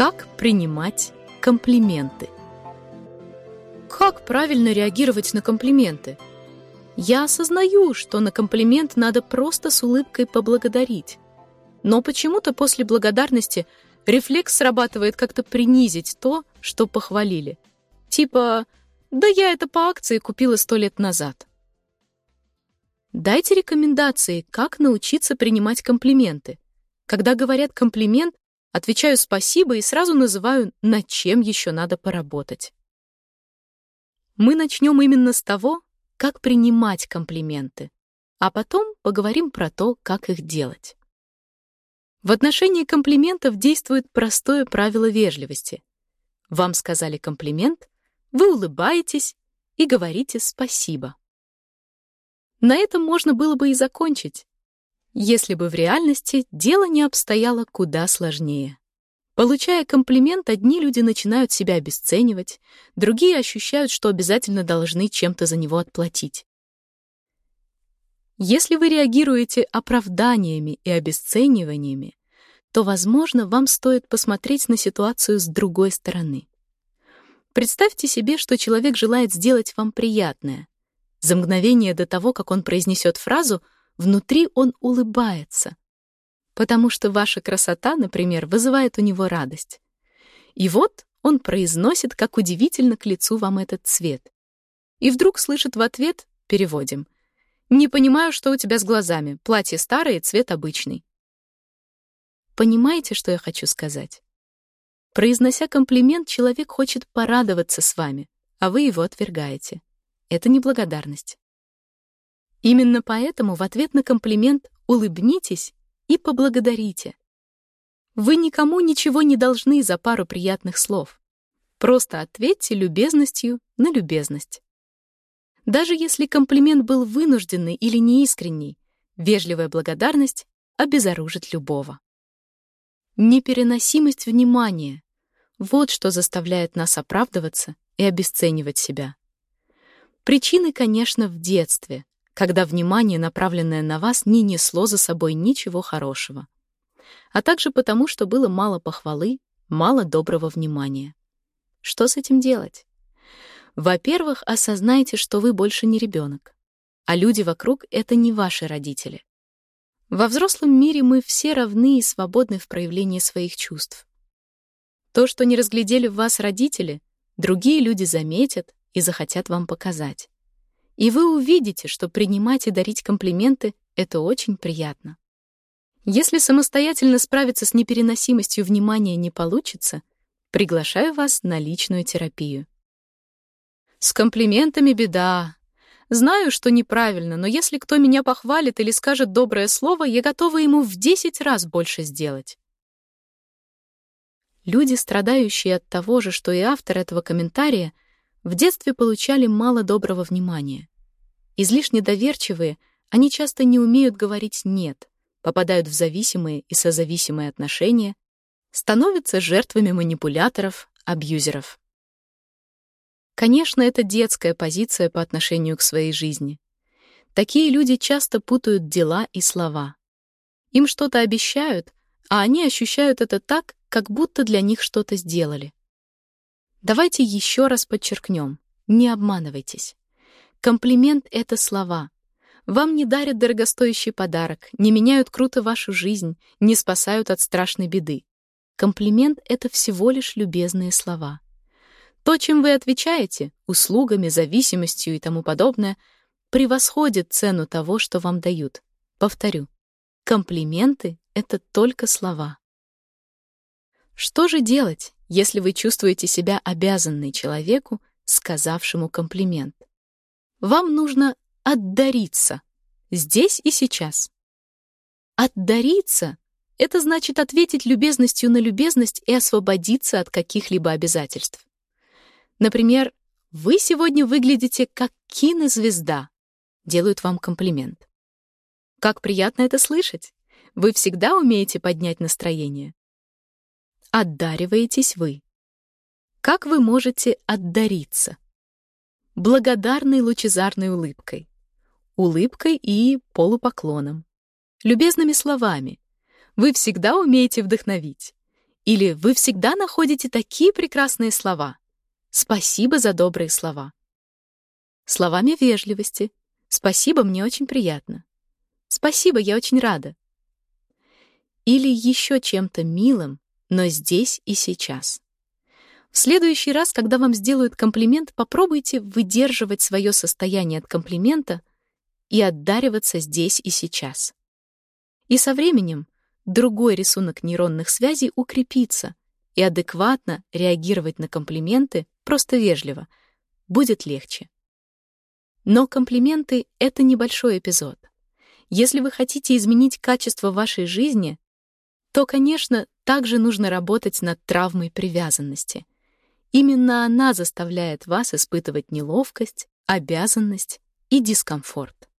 Как принимать комплименты? Как правильно реагировать на комплименты? Я осознаю, что на комплимент надо просто с улыбкой поблагодарить. Но почему-то после благодарности рефлекс срабатывает как-то принизить то, что похвалили. Типа «Да я это по акции купила сто лет назад». Дайте рекомендации, как научиться принимать комплименты. Когда говорят комплимент, отвечаю спасибо и сразу называю, над чем еще надо поработать. Мы начнем именно с того, как принимать комплименты, а потом поговорим про то, как их делать. В отношении комплиментов действует простое правило вежливости. Вам сказали комплимент, вы улыбаетесь и говорите спасибо. На этом можно было бы и закончить, если бы в реальности дело не обстояло куда сложнее. Получая комплимент, одни люди начинают себя обесценивать, другие ощущают, что обязательно должны чем-то за него отплатить. Если вы реагируете оправданиями и обесцениваниями, то, возможно, вам стоит посмотреть на ситуацию с другой стороны. Представьте себе, что человек желает сделать вам приятное, за мгновение до того, как он произнесет фразу, внутри он улыбается, потому что ваша красота, например, вызывает у него радость. И вот он произносит, как удивительно к лицу вам этот цвет. И вдруг слышит в ответ, переводим, «Не понимаю, что у тебя с глазами, платье старое, цвет обычный». Понимаете, что я хочу сказать? Произнося комплимент, человек хочет порадоваться с вами, а вы его отвергаете. Это неблагодарность. Именно поэтому в ответ на комплимент улыбнитесь и поблагодарите. Вы никому ничего не должны за пару приятных слов. Просто ответьте любезностью на любезность. Даже если комплимент был вынужденный или неискренний, вежливая благодарность обезоружит любого. Непереносимость внимания — вот что заставляет нас оправдываться и обесценивать себя. Причины, конечно, в детстве, когда внимание, направленное на вас, не несло за собой ничего хорошего. А также потому, что было мало похвалы, мало доброго внимания. Что с этим делать? Во-первых, осознайте, что вы больше не ребенок, а люди вокруг — это не ваши родители. Во взрослом мире мы все равны и свободны в проявлении своих чувств. То, что не разглядели в вас родители, другие люди заметят и захотят вам показать. И вы увидите, что принимать и дарить комплименты — это очень приятно. Если самостоятельно справиться с непереносимостью внимания не получится, приглашаю вас на личную терапию. С комплиментами беда. Знаю, что неправильно, но если кто меня похвалит или скажет доброе слово, я готова ему в 10 раз больше сделать. Люди, страдающие от того же, что и автор этого комментария, в детстве получали мало доброго внимания. Излишне доверчивые, они часто не умеют говорить «нет», попадают в зависимые и созависимые отношения, становятся жертвами манипуляторов, абьюзеров. Конечно, это детская позиция по отношению к своей жизни. Такие люди часто путают дела и слова. Им что-то обещают, а они ощущают это так, как будто для них что-то сделали. Давайте еще раз подчеркнем. Не обманывайтесь. Комплимент — это слова. Вам не дарят дорогостоящий подарок, не меняют круто вашу жизнь, не спасают от страшной беды. Комплимент — это всего лишь любезные слова. То, чем вы отвечаете, услугами, зависимостью и тому подобное, превосходит цену того, что вам дают. Повторю, комплименты — это только слова. Что же делать, если вы чувствуете себя обязанной человеку, сказавшему комплимент. Вам нужно отдариться здесь и сейчас. Отдариться — это значит ответить любезностью на любезность и освободиться от каких-либо обязательств. Например, «Вы сегодня выглядите как кинозвезда», делают вам комплимент. Как приятно это слышать! Вы всегда умеете поднять настроение. Отдариваетесь вы. Как вы можете отдариться? Благодарной лучезарной улыбкой, улыбкой и полупоклоном, любезными словами. Вы всегда умеете вдохновить. Или вы всегда находите такие прекрасные слова. Спасибо за добрые слова. Словами вежливости. Спасибо, мне очень приятно. Спасибо, я очень рада. Или еще чем-то милым, но здесь и сейчас. В следующий раз, когда вам сделают комплимент, попробуйте выдерживать свое состояние от комплимента и отдариваться здесь и сейчас. И со временем другой рисунок нейронных связей укрепится, и адекватно реагировать на комплименты, просто вежливо, будет легче. Но комплименты — это небольшой эпизод. Если вы хотите изменить качество вашей жизни, то, конечно, также нужно работать над травмой привязанности. Именно она заставляет вас испытывать неловкость, обязанность и дискомфорт.